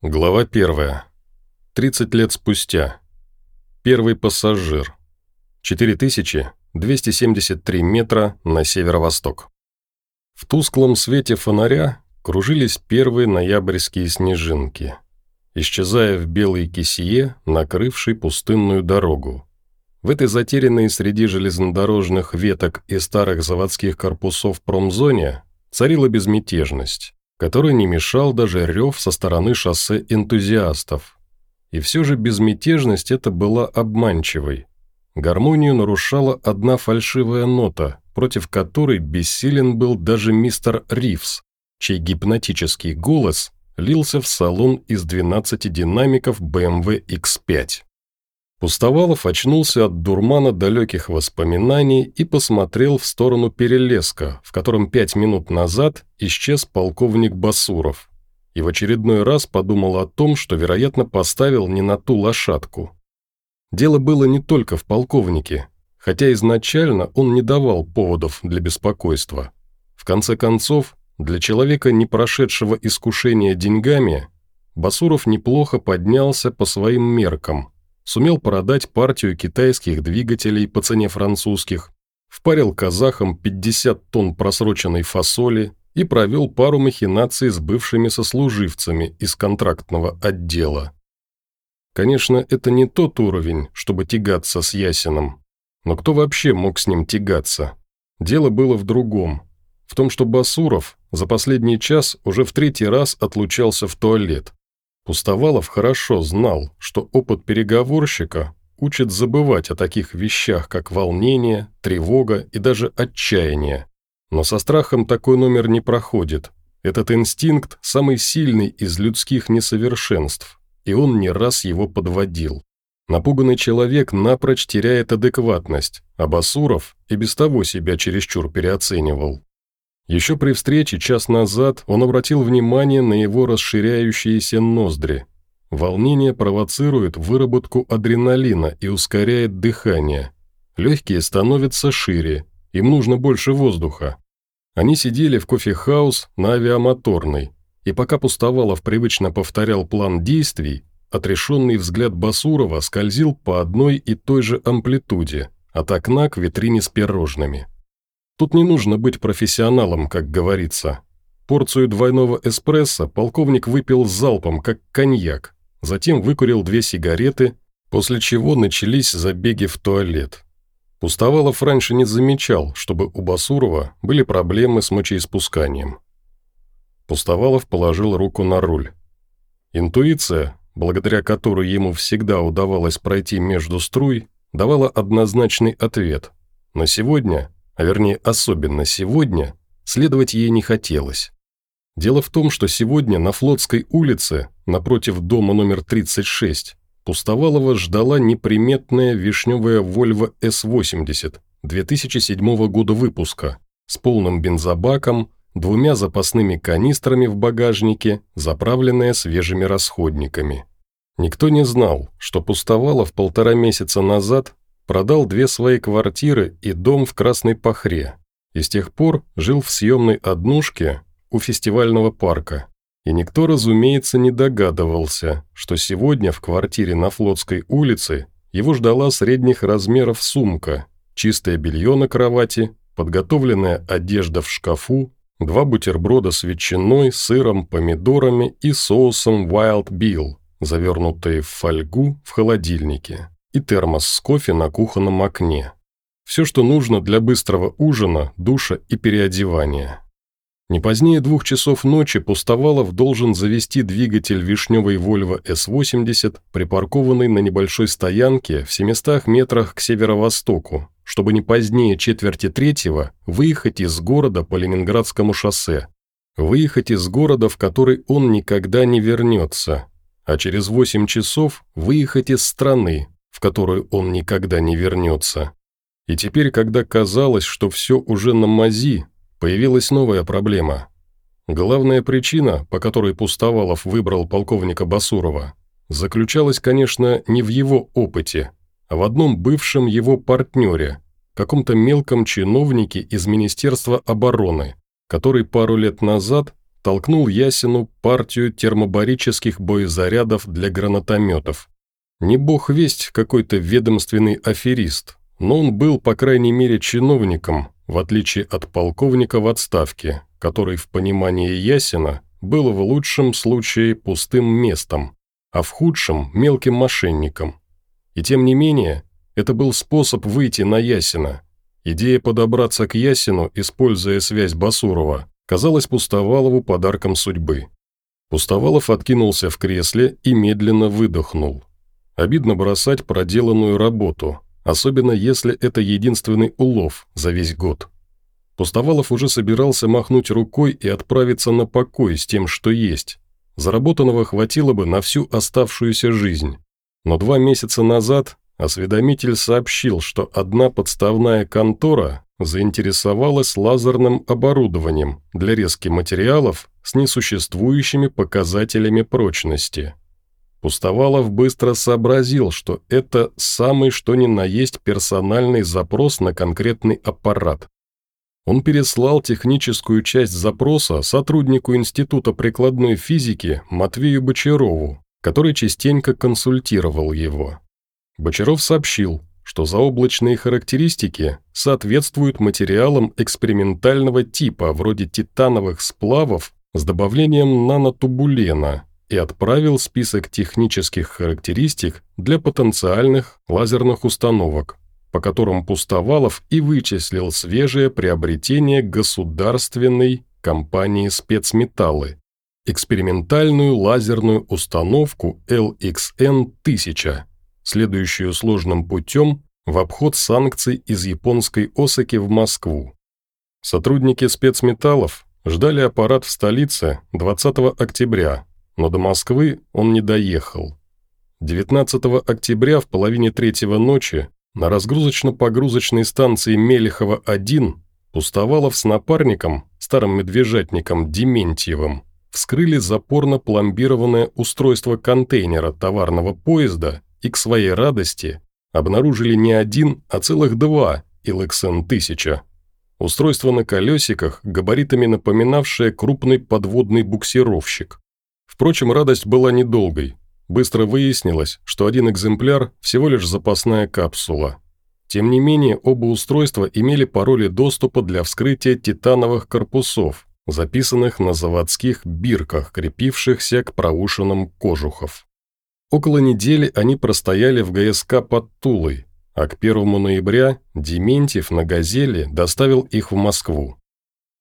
Глава первая. 30 лет спустя. Первый пассажир. 4273 метра на северо-восток. В тусклом свете фонаря кружились первые ноябрьские снежинки, исчезая в белой кисее, накрывшей пустынную дорогу. В этой затерянной среди железнодорожных веток и старых заводских корпусов промзоне царила безмятежность который не мешал даже рев со стороны шоссе энтузиастов. И все же безмятежность эта была обманчивой. Гармонию нарушала одна фальшивая нота, против которой бессилен был даже мистер Ривз, чей гипнотический голос лился в салон из 12 динамиков BMW X5. Пустовалов очнулся от дурмана далеких воспоминаний и посмотрел в сторону перелеска, в котором пять минут назад исчез полковник Басуров. И в очередной раз подумал о том, что, вероятно, поставил не на ту лошадку. Дело было не только в полковнике, хотя изначально он не давал поводов для беспокойства. В конце концов, для человека, не прошедшего искушения деньгами, Басуров неплохо поднялся по своим меркам – сумел продать партию китайских двигателей по цене французских, впарил казахам 50 тонн просроченной фасоли и провел пару махинаций с бывшими сослуживцами из контрактного отдела. Конечно, это не тот уровень, чтобы тягаться с Ясином. Но кто вообще мог с ним тягаться? Дело было в другом. В том, что Басуров за последний час уже в третий раз отлучался в туалет. Пустовалов хорошо знал, что опыт переговорщика учит забывать о таких вещах, как волнение, тревога и даже отчаяние. Но со страхом такой номер не проходит. Этот инстинкт – самый сильный из людских несовершенств, и он не раз его подводил. Напуганный человек напрочь теряет адекватность, а Басуров и без того себя чересчур переоценивал. Еще при встрече час назад он обратил внимание на его расширяющиеся ноздри. Волнение провоцирует выработку адреналина и ускоряет дыхание. Легкие становятся шире, им нужно больше воздуха. Они сидели в кофехаус на авиамоторной, и пока Пустовалов привычно повторял план действий, отрешенный взгляд Басурова скользил по одной и той же амплитуде, от окна к витрине с пирожными. Тут не нужно быть профессионалом, как говорится. Порцию двойного эспрессо полковник выпил залпом, как коньяк, затем выкурил две сигареты, после чего начались забеги в туалет. Пустовалов раньше не замечал, чтобы у Басурова были проблемы с мочеиспусканием. Пустовалов положил руку на руль. Интуиция, благодаря которой ему всегда удавалось пройти между струй, давала однозначный ответ. Но сегодня а вернее особенно сегодня, следовать ей не хотелось. Дело в том, что сегодня на Флотской улице, напротив дома номер 36, Пустовалова ждала неприметная вишневая Volvo S80 2007 года выпуска с полным бензобаком, двумя запасными канистрами в багажнике, заправленная свежими расходниками. Никто не знал, что Пустовалов полтора месяца назад продал две свои квартиры и дом в Красной Пахре, и с тех пор жил в съемной однушке у фестивального парка. И никто, разумеется, не догадывался, что сегодня в квартире на Флотской улице его ждала средних размеров сумка, чистое белье на кровати, подготовленная одежда в шкафу, два бутерброда с ветчиной, сыром, помидорами и соусом Wild Bill, завернутые в фольгу в холодильнике и термос с кофе на кухонном окне. Все, что нужно для быстрого ужина, душа и переодевания. Не позднее двух часов ночи Пустовалов должен завести двигатель вишневой Volvo S80, припаркованный на небольшой стоянке в 700 метрах к северо-востоку, чтобы не позднее четверти третьего выехать из города по Ленинградскому шоссе. Выехать из города, в который он никогда не вернется, а через 8 часов выехать из страны, в которую он никогда не вернется. И теперь, когда казалось, что все уже на мази, появилась новая проблема. Главная причина, по которой Пустовалов выбрал полковника Басурова, заключалась, конечно, не в его опыте, а в одном бывшем его партнере, каком-то мелком чиновнике из Министерства обороны, который пару лет назад столкнул Ясину партию термобарических боезарядов для гранатометов. Не бог весть какой-то ведомственный аферист, но он был, по крайней мере, чиновником, в отличие от полковника в отставке, который в понимании Ясина был в лучшем случае пустым местом, а в худшем – мелким мошенником. И тем не менее, это был способ выйти на Ясина. Идея подобраться к Ясину, используя связь Басурова, казалась Пустовалову подарком судьбы. Пустовалов откинулся в кресле и медленно выдохнул. Обидно бросать проделанную работу, особенно если это единственный улов за весь год. Пустовалов уже собирался махнуть рукой и отправиться на покой с тем, что есть. Заработанного хватило бы на всю оставшуюся жизнь. Но два месяца назад осведомитель сообщил, что одна подставная контора заинтересовалась лазерным оборудованием для резки материалов с несуществующими показателями прочности. Пустовалов быстро сообразил, что это самый что ни на есть персональный запрос на конкретный аппарат. Он переслал техническую часть запроса сотруднику Института прикладной физики Матвею Бочарову, который частенько консультировал его. Бочаров сообщил, что заоблачные характеристики соответствуют материалам экспериментального типа, вроде титановых сплавов с добавлением нанотубулена, и отправил список технических характеристик для потенциальных лазерных установок, по которым Пустовалов и вычислил свежее приобретение государственной компании «Спецметаллы» – экспериментальную лазерную установку LXN-1000, следующую сложным путем в обход санкций из японской Осаки в Москву. Сотрудники спецметаллов ждали аппарат в столице 20 октября, но до Москвы он не доехал. 19 октября в половине третьего ночи на разгрузочно-погрузочной станции Мелехова-1 Пустовалов с напарником, старым медвежатником Дементьевым, вскрыли запорно-пломбированное устройство контейнера товарного поезда и к своей радости обнаружили не один, а целых два LXN-1000. Устройство на колесиках, габаритами напоминавшее крупный подводный буксировщик. Впрочем, радость была недолгой. Быстро выяснилось, что один экземпляр – всего лишь запасная капсула. Тем не менее, оба устройства имели пароли доступа для вскрытия титановых корпусов, записанных на заводских бирках, крепившихся к проушинам кожухов. Около недели они простояли в ГСК под Тулой, а к 1 ноября Дементьев на «Газели» доставил их в Москву.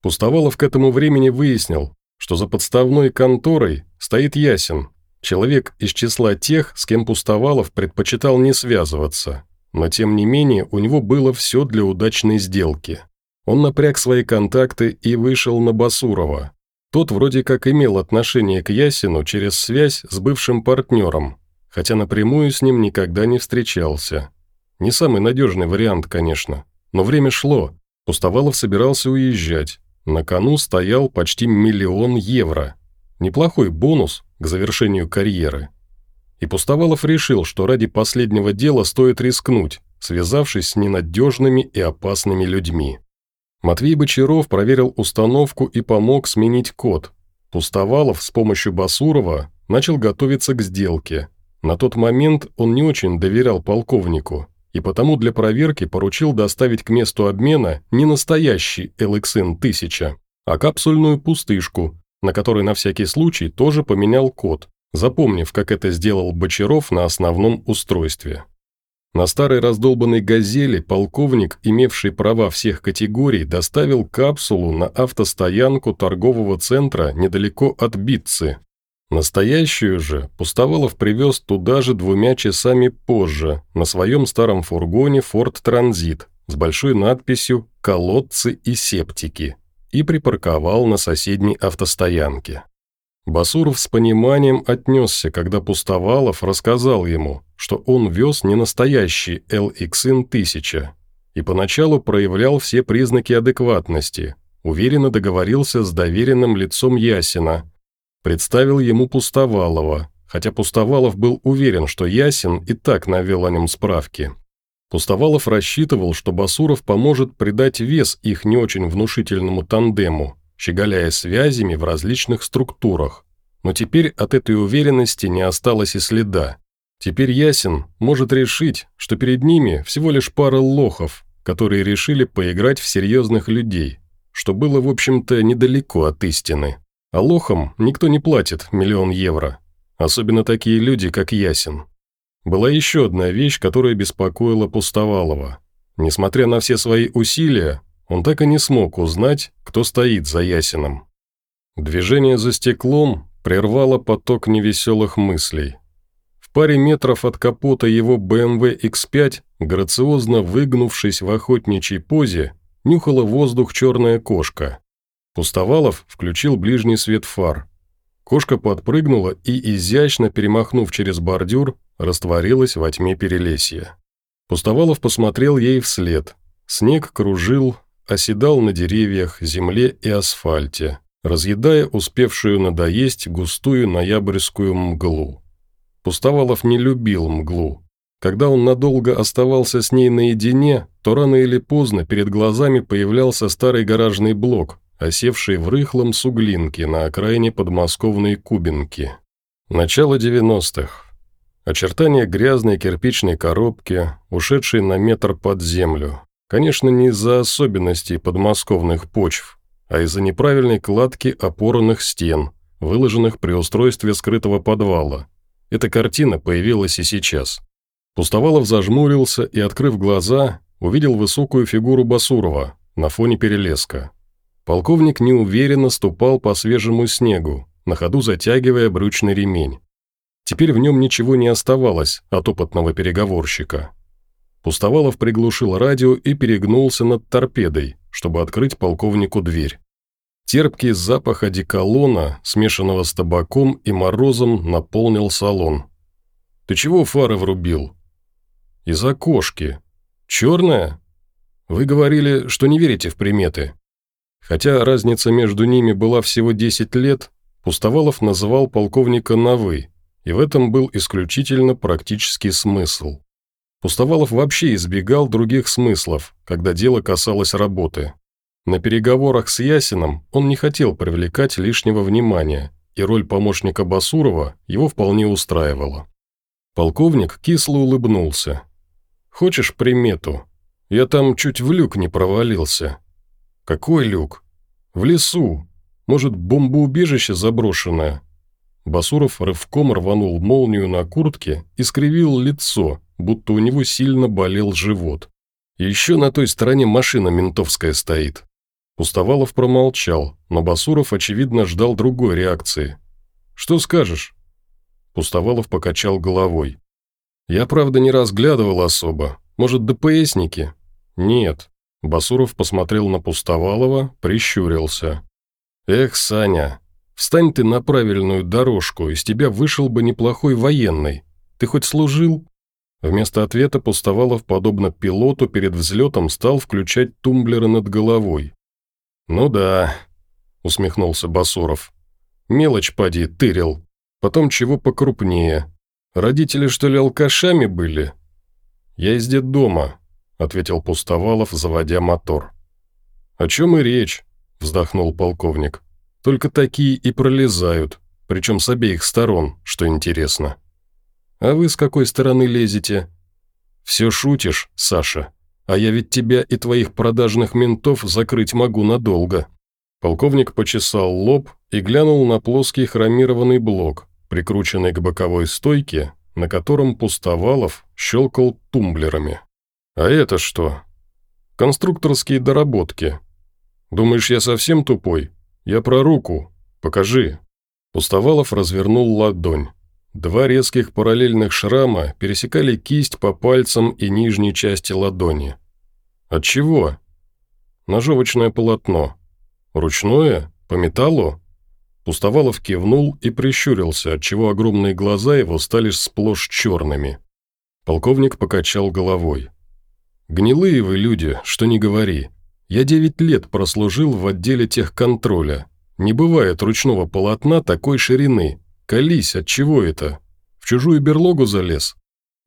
Пустовалов к этому времени выяснил, что за подставной конторой стоит Ясен, человек из числа тех, с кем Пустовалов предпочитал не связываться, но тем не менее у него было все для удачной сделки. Он напряг свои контакты и вышел на Басурова. Тот вроде как имел отношение к Ясину через связь с бывшим партнером, хотя напрямую с ним никогда не встречался. Не самый надежный вариант, конечно, но время шло, Пустовалов собирался уезжать, на кону стоял почти миллион евро. Неплохой бонус к завершению карьеры. И Пустовалов решил, что ради последнего дела стоит рискнуть, связавшись с ненадежными и опасными людьми. Матвей Бочаров проверил установку и помог сменить код. Пустовалов с помощью Басурова начал готовиться к сделке. На тот момент он не очень доверял полковнику, и потому для проверки поручил доставить к месту обмена не настоящий LXN-1000, а капсульную пустышку, на которой на всякий случай тоже поменял код, запомнив, как это сделал Бочаров на основном устройстве. На старой раздолбанной «Газели» полковник, имевший права всех категорий, доставил капсулу на автостоянку торгового центра недалеко от Битцы, Настоящую же Пустовалов привез туда же двумя часами позже, на своем старом фургоне «Форд Транзит» с большой надписью «Колодцы и септики» и припарковал на соседней автостоянке. Басуров с пониманием отнесся, когда Пустовалов рассказал ему, что он вез не настоящий LXN-1000 и поначалу проявлял все признаки адекватности, уверенно договорился с доверенным лицом Ясина – Представил ему Пустовалова, хотя Пустовалов был уверен, что Ясин и так навел о нем справки. Пустовалов рассчитывал, что Басуров поможет придать вес их не очень внушительному тандему, щеголяя связями в различных структурах. Но теперь от этой уверенности не осталось и следа. Теперь Ясен может решить, что перед ними всего лишь пара лохов, которые решили поиграть в серьезных людей, что было, в общем-то, недалеко от истины. А лохам никто не платит миллион евро. Особенно такие люди, как Ясен. Была еще одна вещь, которая беспокоила Пустовалова. Несмотря на все свои усилия, он так и не смог узнать, кто стоит за Ясином. Движение за стеклом прервало поток невеселых мыслей. В паре метров от капота его BMW X5, грациозно выгнувшись в охотничьей позе, нюхала воздух черная кошка. Пустовалов включил ближний свет фар. Кошка подпрыгнула и, изящно перемахнув через бордюр, растворилась во тьме перелесья. Пустовалов посмотрел ей вслед. Снег кружил, оседал на деревьях, земле и асфальте, разъедая успевшую надоесть густую ноябрьскую мглу. Пустовалов не любил мглу. Когда он надолго оставался с ней наедине, то рано или поздно перед глазами появлялся старый гаражный блок, осевший в рыхлом суглинке на окраине подмосковной Кубинки. Начало 90-х. Очертания грязной кирпичной коробки, ушедшей на метр под землю. Конечно, не из-за особенностей подмосковных почв, а из-за неправильной кладки опорных стен, выложенных при устройстве скрытого подвала. Эта картина появилась и сейчас. Пустовалов зажмурился и, открыв глаза, увидел высокую фигуру Басурова на фоне перелеска. Полковник неуверенно ступал по свежему снегу, на ходу затягивая брючный ремень. Теперь в нем ничего не оставалось от опытного переговорщика. Пустовалов приглушил радио и перегнулся над торпедой, чтобы открыть полковнику дверь. Терпкий запах одеколона, смешанного с табаком и морозом, наполнил салон. «Ты чего фары врубил?» «Из окошки. Черная?» «Вы говорили, что не верите в приметы». Хотя разница между ними была всего 10 лет, Пустовалов называл полковника на «вы», и в этом был исключительно практический смысл. Пустовалов вообще избегал других смыслов, когда дело касалось работы. На переговорах с Ясином он не хотел привлекать лишнего внимания, и роль помощника Басурова его вполне устраивала. Полковник кисло улыбнулся. «Хочешь примету? Я там чуть в люк не провалился». «Какой люк?» «В лесу. Может, бомбоубежище заброшенное?» Басуров рывком рванул молнию на куртке и скривил лицо, будто у него сильно болел живот. Еще на той стороне машина ментовская стоит. Пустовалов промолчал, но Басуров, очевидно, ждал другой реакции. «Что скажешь?» Пустовалов покачал головой. «Я, правда, не разглядывал особо. Может, ДПСники?» «Нет». Басуров посмотрел на Пустовалова, прищурился. «Эх, Саня, Встань ты на правильную дорожку, из тебя вышел бы неплохой военный. Ты хоть служил?» Вместо ответа Пустовалов, подобно пилоту, перед взлетом стал включать тумблеры над головой. «Ну да», — усмехнулся Басуров. «Мелочь, поди, тырил. Потом чего покрупнее. Родители, что ли, алкашами были?» «Я из детдома», — ответил Пустовалов, заводя мотор. «О чем и речь?» — вздохнул полковник. Только такие и пролезают, причем с обеих сторон, что интересно. А вы с какой стороны лезете? Все шутишь, Саша, а я ведь тебя и твоих продажных ментов закрыть могу надолго. Полковник почесал лоб и глянул на плоский хромированный блок, прикрученный к боковой стойке, на котором Пустовалов щелкал тумблерами. «А это что?» «Конструкторские доработки. Думаешь, я совсем тупой? «Я про руку. Покажи». Пустовалов развернул ладонь. Два резких параллельных шрама пересекали кисть по пальцам и нижней части ладони. «От чего?» «Ножовочное полотно». «Ручное? По металлу?» Пустовалов кивнул и прищурился, отчего огромные глаза его стали сплошь черными. Полковник покачал головой. «Гнилые вы люди, что не говори. Я девять лет прослужил в отделе техконтроля. Не бывает ручного полотна такой ширины. Колись, от чего это? В чужую берлогу залез?»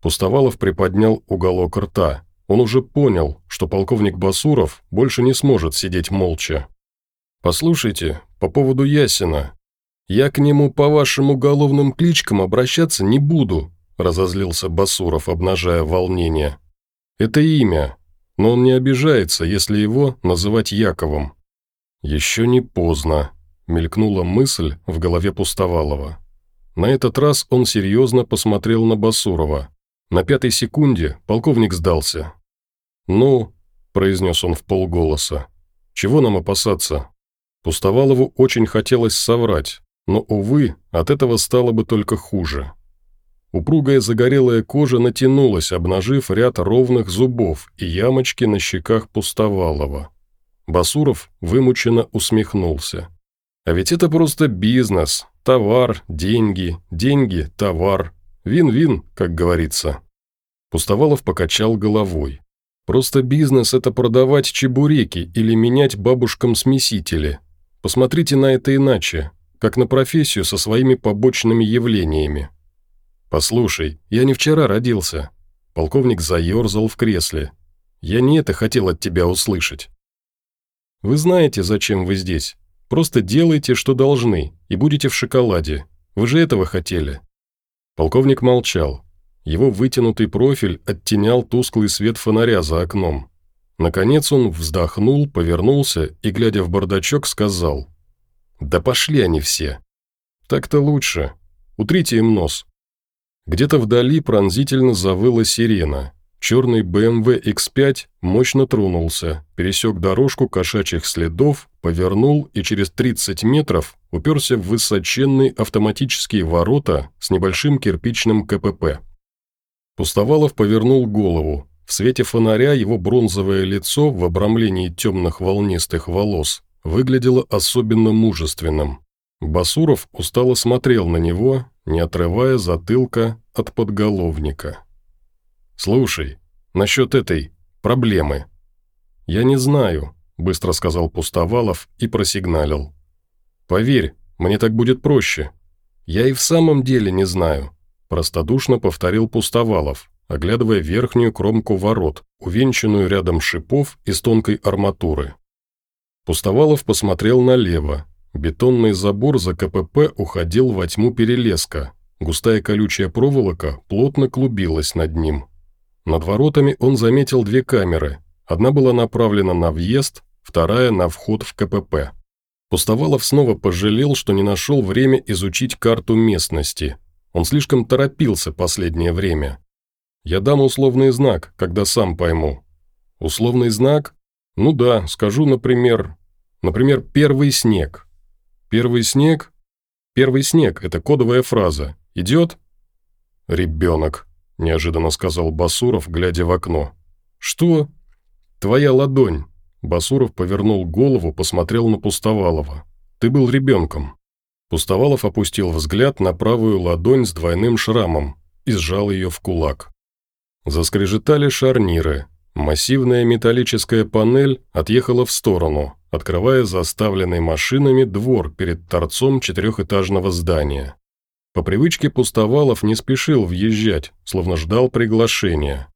Пустовалов приподнял уголок рта. Он уже понял, что полковник Басуров больше не сможет сидеть молча. «Послушайте, по поводу Ясина. Я к нему по вашим уголовным кличкам обращаться не буду», разозлился Басуров, обнажая волнение. «Это имя, но он не обижается, если его называть Яковом». «Еще не поздно», – мелькнула мысль в голове Пустовалова. На этот раз он серьезно посмотрел на Басурова. На пятой секунде полковник сдался. «Ну», – произнес он в полголоса, – «чего нам опасаться?» Пустовалову очень хотелось соврать, но, увы, от этого стало бы только хуже. Упругая загорелая кожа натянулась, обнажив ряд ровных зубов и ямочки на щеках Пустовалова. Басуров вымученно усмехнулся. «А ведь это просто бизнес. Товар, деньги, деньги, товар. Вин-вин, как говорится». Пустовалов покачал головой. «Просто бизнес – это продавать чебуреки или менять бабушкам смесители. Посмотрите на это иначе, как на профессию со своими побочными явлениями. Послушай, я не вчера родился. Полковник заерзал в кресле. Я не это хотел от тебя услышать. Вы знаете, зачем вы здесь. Просто делайте, что должны, и будете в шоколаде. Вы же этого хотели. Полковник молчал. Его вытянутый профиль оттенял тусклый свет фонаря за окном. Наконец он вздохнул, повернулся и, глядя в бардачок, сказал. «Да пошли они все. Так-то лучше. Утрите им нос». Где-то вдали пронзительно завыла сирена. Черный BMW X5 мощно тронулся, пересек дорожку кошачьих следов, повернул и через 30 метров уперся в высоченные автоматические ворота с небольшим кирпичным КПП. Пустовалов повернул голову, в свете фонаря его бронзовое лицо в обрамлении темных волнистых волос выглядело особенно мужественным. Басуров устало смотрел на него, не отрывая затылка от подголовника. «Слушай, насчет этой проблемы». «Я не знаю», – быстро сказал Пустовалов и просигналил. «Поверь, мне так будет проще». «Я и в самом деле не знаю», – простодушно повторил Пустовалов, оглядывая верхнюю кромку ворот, увенчанную рядом шипов из тонкой арматуры. Пустовалов посмотрел налево. Бетонный забор за КПП уходил во тьму перелеска. Густая колючая проволока плотно клубилась над ним. Над воротами он заметил две камеры. Одна была направлена на въезд, вторая – на вход в КПП. Пустовалов снова пожалел, что не нашел время изучить карту местности. Он слишком торопился последнее время. Я дам условный знак, когда сам пойму. Условный знак? Ну да, скажу, например, например, первый снег. Первый снег? Первый снег – это кодовая фраза. Идет? Ребенок, неожиданно сказал Басуров, глядя в окно. Что? Твоя ладонь. Басуров повернул голову, посмотрел на Пустовалова. Ты был ребенком. Пустовалов опустил взгляд на правую ладонь с двойным шрамом и сжал ее в кулак. Заскрежетали шарниры. Массивная металлическая панель отъехала в сторону, открывая заставленный машинами двор перед торцом четырехэтажного здания. По привычке Пустовалов не спешил въезжать, словно ждал приглашения.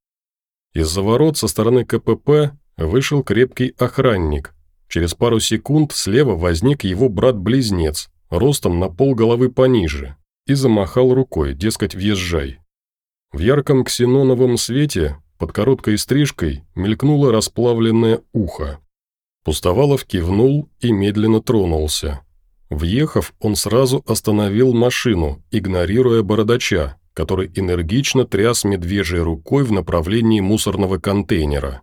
Из-за ворот со стороны КПП вышел крепкий охранник. Через пару секунд слева возник его брат-близнец, ростом на пол головы пониже, и замахал рукой, дескать, въезжай. В ярком ксеноновом свете под короткой стрижкой мелькнуло расплавленное ухо. Пустовалов кивнул и медленно тронулся. Въехав, он сразу остановил машину, игнорируя бородача, который энергично тряс медвежьей рукой в направлении мусорного контейнера.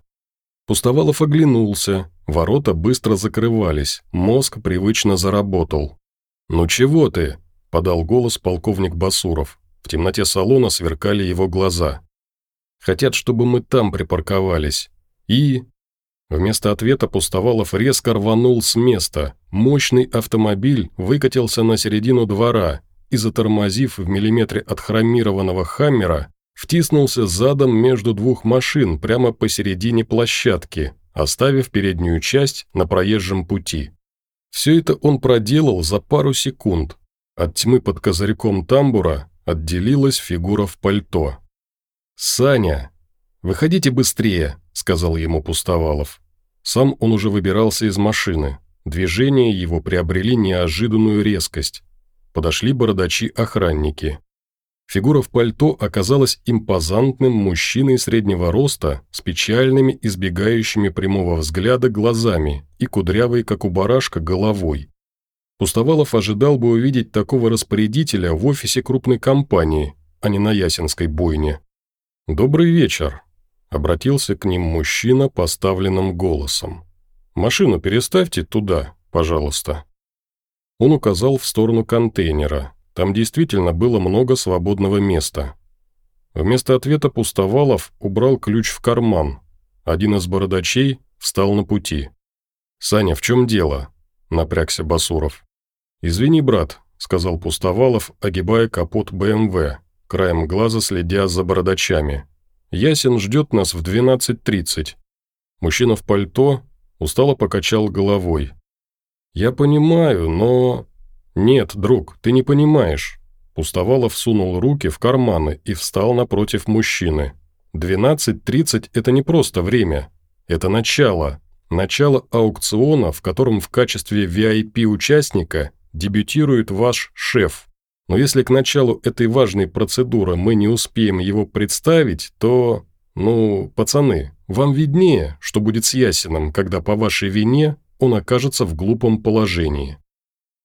Пустовалов оглянулся, ворота быстро закрывались, мозг привычно заработал. «Ну чего ты?» – подал голос полковник Басуров. В темноте салона сверкали его глаза. «Хотят, чтобы мы там припарковались. И...» Вместо ответа Пустовалов резко рванул с места. Мощный автомобиль выкатился на середину двора и, затормозив в миллиметре от хромированного «Хаммера», втиснулся задом между двух машин прямо посередине площадки, оставив переднюю часть на проезжем пути. Все это он проделал за пару секунд. От тьмы под козырьком тамбура отделилась фигура в пальто. «Саня, выходите быстрее», – сказал ему Пустовалов. Сам он уже выбирался из машины. движения его приобрели неожиданную резкость. Подошли бородачи-охранники. Фигура в пальто оказалась импозантным мужчиной среднего роста с печальными, избегающими прямого взгляда глазами и кудрявой, как у барашка, головой. Пустовалов ожидал бы увидеть такого распорядителя в офисе крупной компании, а не на Ясенской бойне. «Добрый вечер», – обратился к ним мужчина поставленным голосом. «Машину переставьте туда, пожалуйста». Он указал в сторону контейнера, там действительно было много свободного места. Вместо ответа Пустовалов убрал ключ в карман. Один из бородачей встал на пути. «Саня, в чем дело?» – напрягся Басуров. «Извини, брат», – сказал Пустовалов, огибая капот БМВ, краем глаза следя за бородачами. «Ясен ждет нас в 12.30». Мужчина в пальто устало покачал головой. «Я понимаю, но...» «Нет, друг, ты не понимаешь». Пустовалов сунул руки в карманы и встал напротив мужчины. «12.30 – это не просто время. Это начало. Начало аукциона, в котором в качестве VIP-участника дебютирует ваш шеф. Но если к началу этой важной процедуры мы не успеем его представить, то... Ну, пацаны, вам виднее, что будет с Ясином, когда по вашей вине он окажется в глупом положении.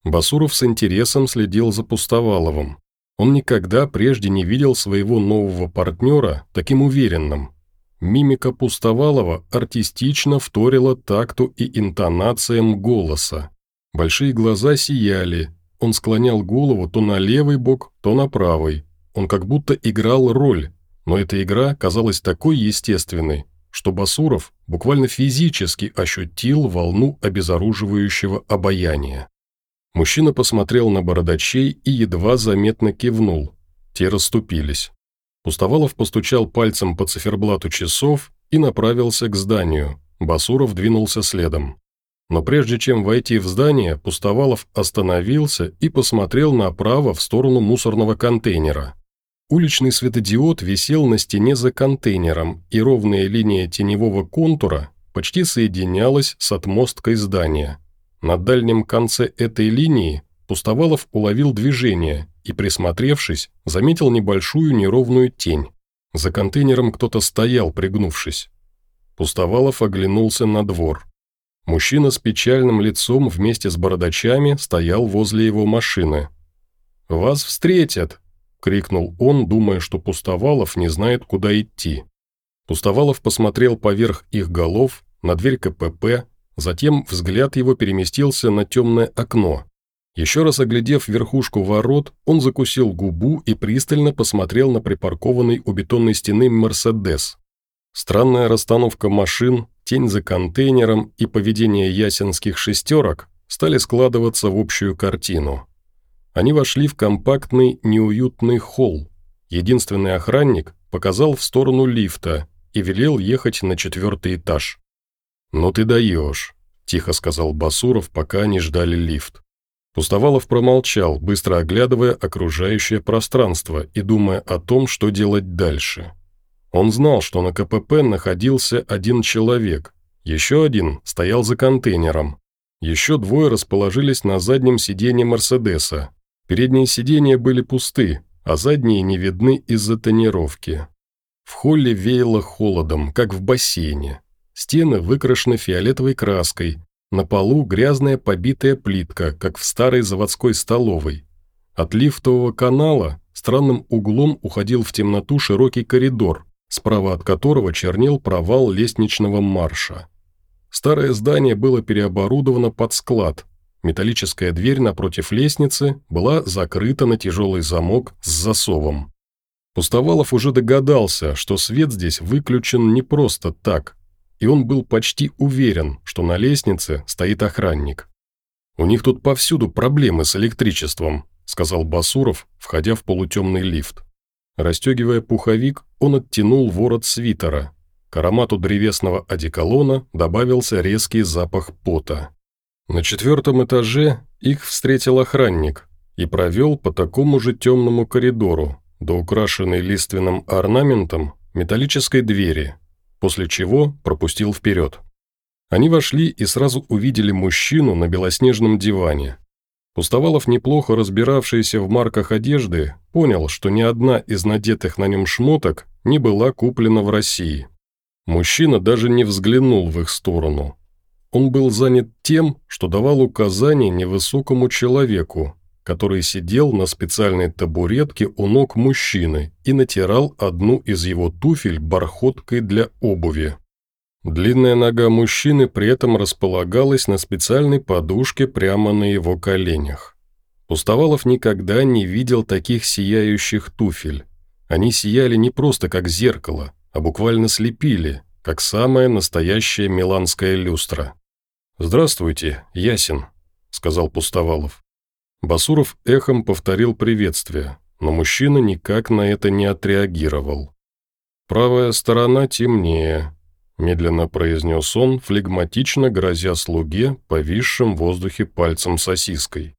Басуров с интересом следил за Пустоваловым. Он никогда прежде не видел своего нового партнера таким уверенным. Мимика Пустовалова артистично вторила такту и интонациям голоса. Большие глаза сияли, он склонял голову то на левый бок, то на правый. Он как будто играл роль, но эта игра казалась такой естественной, что Басуров буквально физически ощутил волну обезоруживающего обаяния. Мужчина посмотрел на бородачей и едва заметно кивнул. Те расступились. Пустовалов постучал пальцем по циферблату часов и направился к зданию. Басуров двинулся следом. Но прежде чем войти в здание, Пустовалов остановился и посмотрел направо в сторону мусорного контейнера. Уличный светодиод висел на стене за контейнером, и ровная линия теневого контура почти соединялась с отмосткой здания. На дальнем конце этой линии Пустовалов уловил движение и, присмотревшись, заметил небольшую неровную тень. За контейнером кто-то стоял, пригнувшись. Пустовалов оглянулся на двор. Мужчина с печальным лицом вместе с бородачами стоял возле его машины. «Вас встретят!» – крикнул он, думая, что Пустовалов не знает, куда идти. Пустовалов посмотрел поверх их голов на дверь КПП, Затем взгляд его переместился на темное окно. Еще раз оглядев верхушку ворот, он закусил губу и пристально посмотрел на припаркованный у бетонной стены «Мерседес». Странная расстановка машин, тень за контейнером и поведение ясенских шестерок стали складываться в общую картину. Они вошли в компактный, неуютный холл. Единственный охранник показал в сторону лифта и велел ехать на четвертый этаж. «Ну ты даешь», – тихо сказал Басуров, пока они ждали лифт. Пустовалов промолчал, быстро оглядывая окружающее пространство и думая о том, что делать дальше. Он знал, что на КПП находился один человек, еще один стоял за контейнером, еще двое расположились на заднем сиденье Мерседеса. Передние сиденья были пусты, а задние не видны из-за тонировки. В холле веяло холодом, как в бассейне. Стены выкрашены фиолетовой краской. На полу грязная побитая плитка, как в старой заводской столовой. От лифтового канала странным углом уходил в темноту широкий коридор, справа от которого чернел провал лестничного марша. Старое здание было переоборудовано под склад. Металлическая дверь напротив лестницы была закрыта на тяжелый замок с засовом. Пустовалов уже догадался, что свет здесь выключен не просто так, и он был почти уверен, что на лестнице стоит охранник. «У них тут повсюду проблемы с электричеством», сказал Басуров, входя в полутемный лифт. Растегивая пуховик, он оттянул ворот свитера. К аромату древесного одеколона добавился резкий запах пота. На четвертом этаже их встретил охранник и провел по такому же темному коридору, до украшенной лиственным орнаментом металлической двери, после чего пропустил вперед. Они вошли и сразу увидели мужчину на белоснежном диване. Пустовалов, неплохо разбиравшийся в марках одежды, понял, что ни одна из надетых на нем шмоток не была куплена в России. Мужчина даже не взглянул в их сторону. Он был занят тем, что давал указания невысокому человеку, который сидел на специальной табуретке у ног мужчины и натирал одну из его туфель бархоткой для обуви. Длинная нога мужчины при этом располагалась на специальной подушке прямо на его коленях. Пустовалов никогда не видел таких сияющих туфель. Они сияли не просто как зеркало, а буквально слепили, как самая настоящая миланская люстра. «Здравствуйте, Ясин», — сказал Пустовалов. Басуров эхом повторил приветствие, но мужчина никак на это не отреагировал. «Правая сторона темнее», медленно произнес он, флегматично грозя слуге, повисшим в воздухе пальцем сосиской.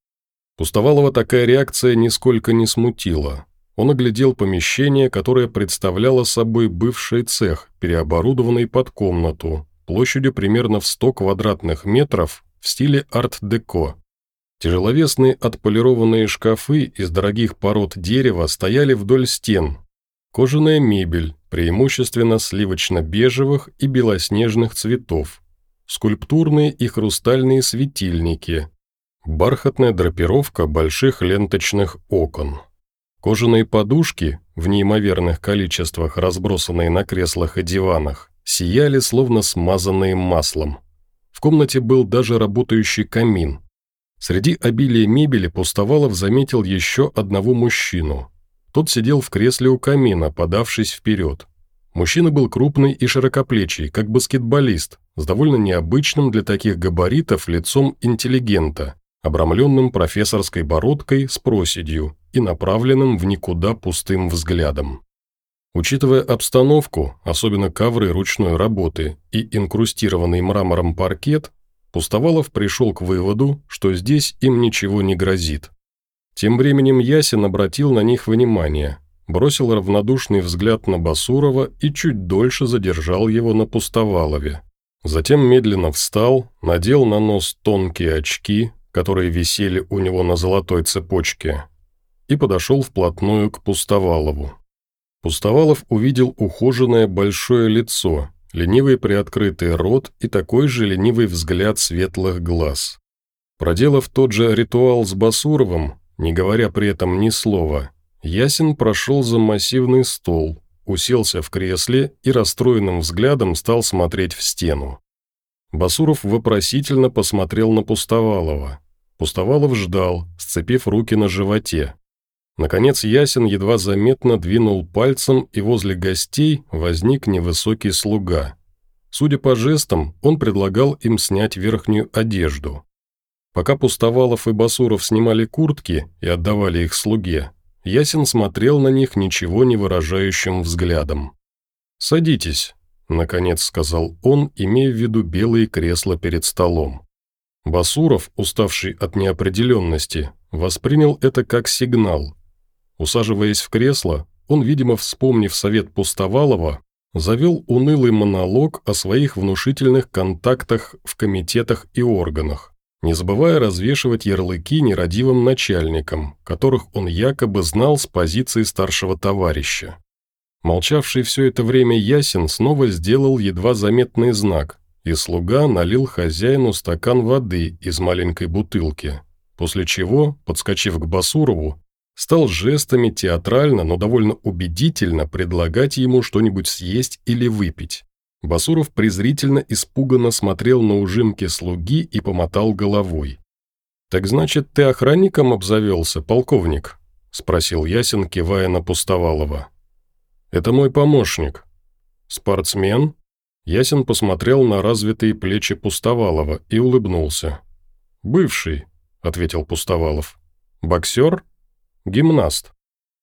Пустовалова такая реакция нисколько не смутила. Он оглядел помещение, которое представляло собой бывший цех, переоборудованный под комнату, площадью примерно в 100 квадратных метров в стиле арт-деко. Тяжеловесные отполированные шкафы из дорогих пород дерева стояли вдоль стен. Кожаная мебель, преимущественно сливочно-бежевых и белоснежных цветов, скульптурные и хрустальные светильники, бархатная драпировка больших ленточных окон. Кожаные подушки, в неимоверных количествах разбросанные на креслах и диванах, сияли словно смазанные маслом. В комнате был даже работающий камин. Среди обилия мебели Пустовалов заметил еще одного мужчину – тот сидел в кресле у камина, подавшись вперед. Мужчина был крупный и широкоплечий, как баскетболист, с довольно необычным для таких габаритов лицом интеллигента, обрамленным профессорской бородкой с проседью и направленным в никуда пустым взглядом. Учитывая обстановку, особенно ковры ручной работы и инкрустированный мрамором паркет, Пустовалов пришел к выводу, что здесь им ничего не грозит. Тем временем Ясин обратил на них внимание, бросил равнодушный взгляд на Басурова и чуть дольше задержал его на Пустовалове. Затем медленно встал, надел на нос тонкие очки, которые висели у него на золотой цепочке, и подошел вплотную к Пустовалову. Пустовалов увидел ухоженное большое лицо, ленивый приоткрытый рот и такой же ленивый взгляд светлых глаз. Проделав тот же ритуал с Басуровым, не говоря при этом ни слова, Ясин прошел за массивный стол, уселся в кресле и расстроенным взглядом стал смотреть в стену. Басуров вопросительно посмотрел на Пустовалова. Пустовалов ждал, сцепив руки на животе. Наконец Ясин едва заметно двинул пальцем, и возле гостей возник невысокий слуга. Судя по жестам, он предлагал им снять верхнюю одежду. Пока Пустовалов и Басуров снимали куртки и отдавали их слуге, Ясин смотрел на них ничего не выражающим взглядом. «Садитесь», – наконец сказал он, имея в виду белые кресла перед столом. Басуров, уставший от неопределенности, воспринял это как сигнал. Усаживаясь в кресло, он, видимо, вспомнив совет Пустовалова, завел унылый монолог о своих внушительных контактах в комитетах и органах не забывая развешивать ярлыки нерадивым начальникам, которых он якобы знал с позиции старшего товарища. Молчавший все это время Ясин снова сделал едва заметный знак, и слуга налил хозяину стакан воды из маленькой бутылки, после чего, подскочив к Басурову, стал жестами театрально, но довольно убедительно предлагать ему что-нибудь съесть или выпить. Басуров презрительно испуганно смотрел на ужимки слуги и помотал головой. «Так значит, ты охранником обзавелся, полковник?» – спросил Ясин, кивая на Пустовалова. «Это мой помощник». «Спортсмен?» Ясин посмотрел на развитые плечи Пустовалова и улыбнулся. «Бывший», – ответил Пустовалов. «Боксер?» «Гимнаст».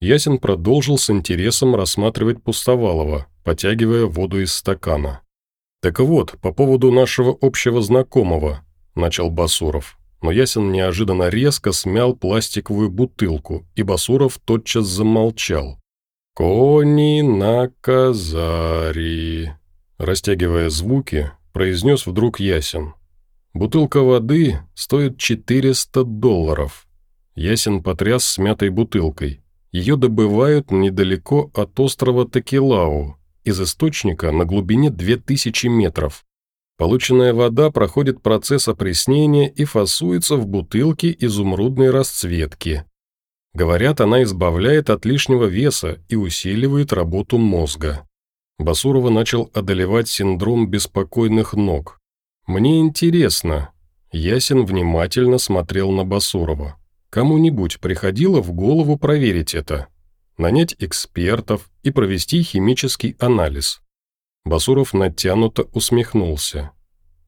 Ясин продолжил с интересом рассматривать Пустовалова, потягивая воду из стакана. «Так вот, по поводу нашего общего знакомого», – начал Басуров. Но Ясин неожиданно резко смял пластиковую бутылку, и Басуров тотчас замолчал. «Кони на казари», – растягивая звуки, произнес вдруг Ясен. «Бутылка воды стоит 400 долларов». Ясен потряс смятой бутылкой. Ее добывают недалеко от острова Текилау, из источника на глубине 2000 метров. Полученная вода проходит процесс опреснения и фасуется в бутылки изумрудной расцветки. Говорят, она избавляет от лишнего веса и усиливает работу мозга. Басурова начал одолевать синдром беспокойных ног. «Мне интересно». Ясен внимательно смотрел на Басурова. Кому-нибудь приходило в голову проверить это? Нанять экспертов и провести химический анализ. Басуров натянуто усмехнулся.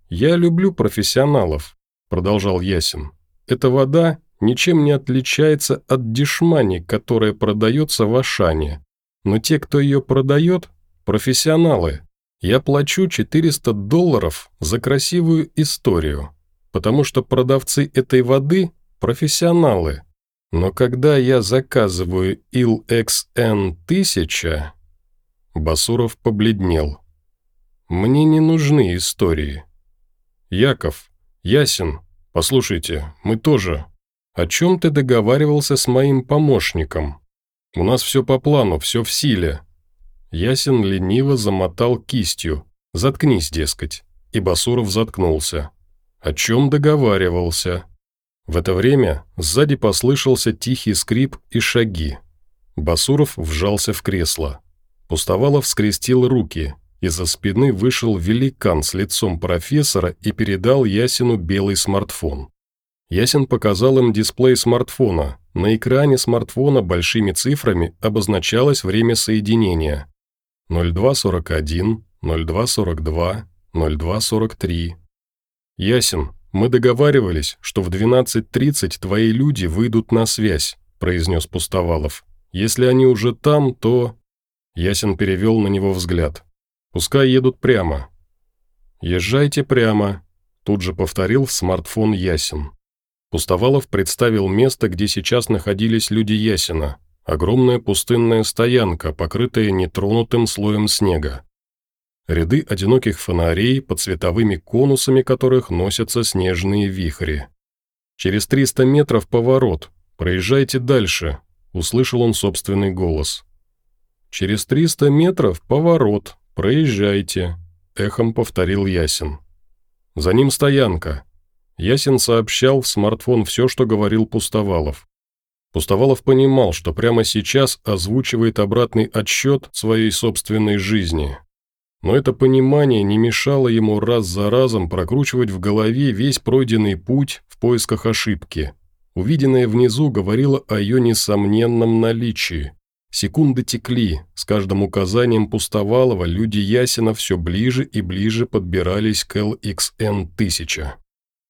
«Я люблю профессионалов», – продолжал Ясен. «Эта вода ничем не отличается от дешмани, которая продается в Ашане. Но те, кто ее продает – профессионалы. Я плачу 400 долларов за красивую историю, потому что продавцы этой воды профессионалы. Но когда я заказываю ИЛ-XN-1000, Басуров побледнел. Мне не нужны истории. Яков, Ясен, послушайте, мы тоже. О чем ты договаривался с моим помощником? У нас все по плану, все в силе. Ясен лениво замотал кистью. Заткнись, дескать. И Басуров заткнулся. О чем договаривался? В это время сзади послышался тихий скрип и шаги. Басуров вжался в кресло. Пустовалов скрестил руки. Из-за спины вышел великан с лицом профессора и передал Ясину белый смартфон. Ясин показал им дисплей смартфона. На экране смартфона большими цифрами обозначалось время соединения. 0241, 0242, 0243. «Ясин, «Мы договаривались, что в 12.30 твои люди выйдут на связь», – произнес Пустовалов. «Если они уже там, то...» Ясен перевел на него взгляд. «Пускай едут прямо». «Езжайте прямо», – тут же повторил в смартфон Ясен. Пустовалов представил место, где сейчас находились люди Ясена. Огромная пустынная стоянка, покрытая нетронутым слоем снега ряды одиноких фонарей под световыми конусами которых носятся снежные вихри. «Через 300 метров поворот. Проезжайте дальше», – услышал он собственный голос. «Через 300 метров поворот. Проезжайте», – эхом повторил Ясин. «За ним стоянка». Ясин сообщал в смартфон все, что говорил Пустовалов. Пустовалов понимал, что прямо сейчас озвучивает обратный отсчет своей собственной жизни, но это понимание не мешало ему раз за разом прокручивать в голове весь пройденный путь в поисках ошибки. Увиденное внизу говорило о ее несомненном наличии. Секунды текли, с каждым указанием Пустовалова люди Ясина все ближе и ближе подбирались к LXN-1000.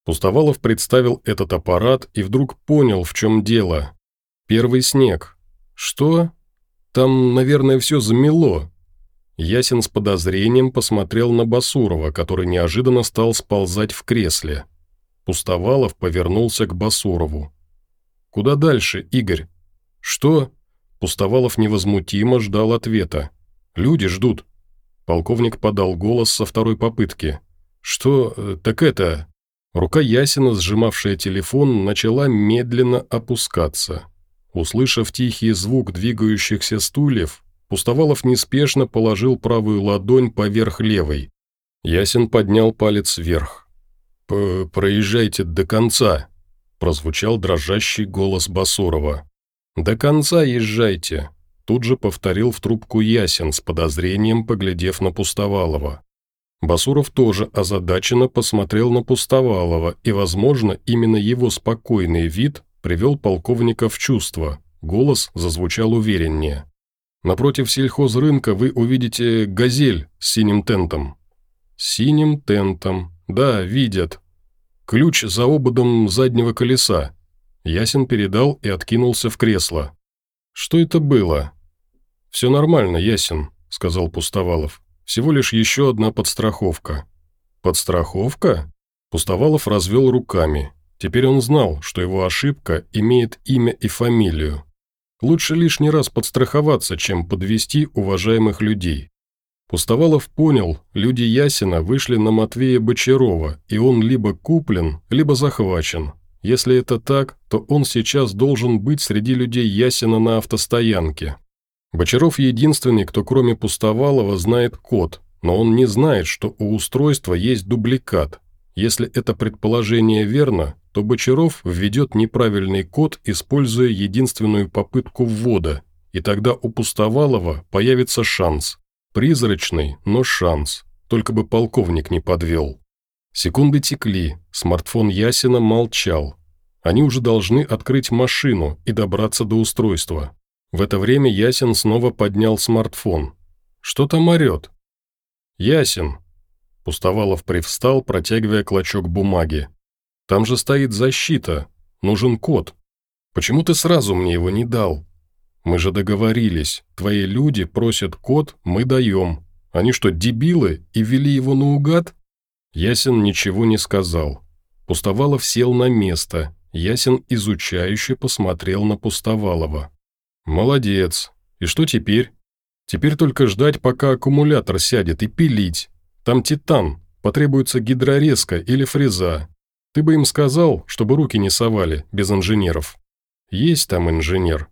Пустовалов представил этот аппарат и вдруг понял, в чем дело. Первый снег. Что? Там, наверное, все замело. Ясин с подозрением посмотрел на Басурова, который неожиданно стал сползать в кресле. Пустовалов повернулся к Басурову. «Куда дальше, Игорь?» «Что?» Пустовалов невозмутимо ждал ответа. «Люди ждут». Полковник подал голос со второй попытки. «Что? Э, так это...» Рука Ясина, сжимавшая телефон, начала медленно опускаться. Услышав тихий звук двигающихся стульев, Пустовалов неспешно положил правую ладонь поверх левой. Ясен поднял палец вверх. «Проезжайте до конца», – прозвучал дрожащий голос Басурова. «До конца езжайте», – тут же повторил в трубку Ясен с подозрением, поглядев на Пустовалова. Басуров тоже озадаченно посмотрел на Пустовалова, и, возможно, именно его спокойный вид привел полковника в чувство. Голос зазвучал увереннее. Напротив сельхозрынка вы увидите «Газель» с синим тентом. Синим тентом. Да, видят. Ключ за ободом заднего колеса. Ясен передал и откинулся в кресло. Что это было? «Все нормально, Ясен», — сказал Пустовалов. «Всего лишь еще одна подстраховка». «Подстраховка?» Пустовалов развел руками. Теперь он знал, что его ошибка имеет имя и фамилию. Лучше лишний раз подстраховаться, чем подвести уважаемых людей. Пустовалов понял, люди Ясина вышли на Матвея Бочарова, и он либо куплен, либо захвачен. Если это так, то он сейчас должен быть среди людей Ясина на автостоянке. Бочаров единственный, кто кроме Пустовалова знает код, но он не знает, что у устройства есть дубликат. Если это предположение верно, то Бочаров введет неправильный код, используя единственную попытку ввода, и тогда у Пустовалова появится шанс. Призрачный, но шанс. Только бы полковник не подвел. Секунды текли, смартфон Ясина молчал. Они уже должны открыть машину и добраться до устройства. В это время Ясин снова поднял смартфон. «Что там орет?» «Ясин». Пустовалов привстал, протягивая клочок бумаги. «Там же стоит защита. Нужен код. Почему ты сразу мне его не дал? Мы же договорились. Твои люди просят код, мы даем. Они что, дебилы и ввели его наугад?» Ясен ничего не сказал. Пустовалов сел на место. Ясен изучающе посмотрел на Пустовалова. «Молодец. И что теперь? Теперь только ждать, пока аккумулятор сядет, и пилить. Там титан, потребуется гидрорезка или фреза. Ты бы им сказал, чтобы руки не совали, без инженеров. Есть там инженер».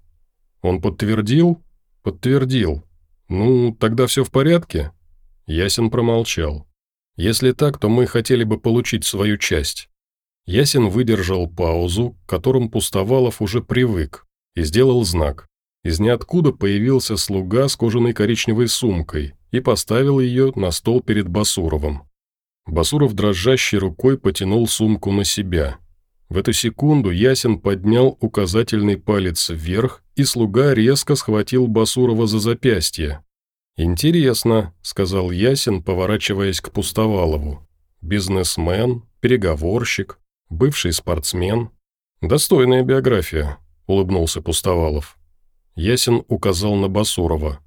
Он подтвердил? Подтвердил. Ну, тогда все в порядке? Ясен промолчал. Если так, то мы хотели бы получить свою часть. Ясен выдержал паузу, к которым Пустовалов уже привык, и сделал знак. Из ниоткуда появился слуга с кожаной коричневой сумкой и поставил ее на стол перед Басуровым. Басуров дрожащей рукой потянул сумку на себя. В эту секунду Ясен поднял указательный палец вверх, и слуга резко схватил Басурова за запястье. «Интересно», – сказал Ясин, поворачиваясь к Пустовалову. «Бизнесмен, переговорщик, бывший спортсмен. Достойная биография», – улыбнулся Пустовалов. Ясин указал на Басурова.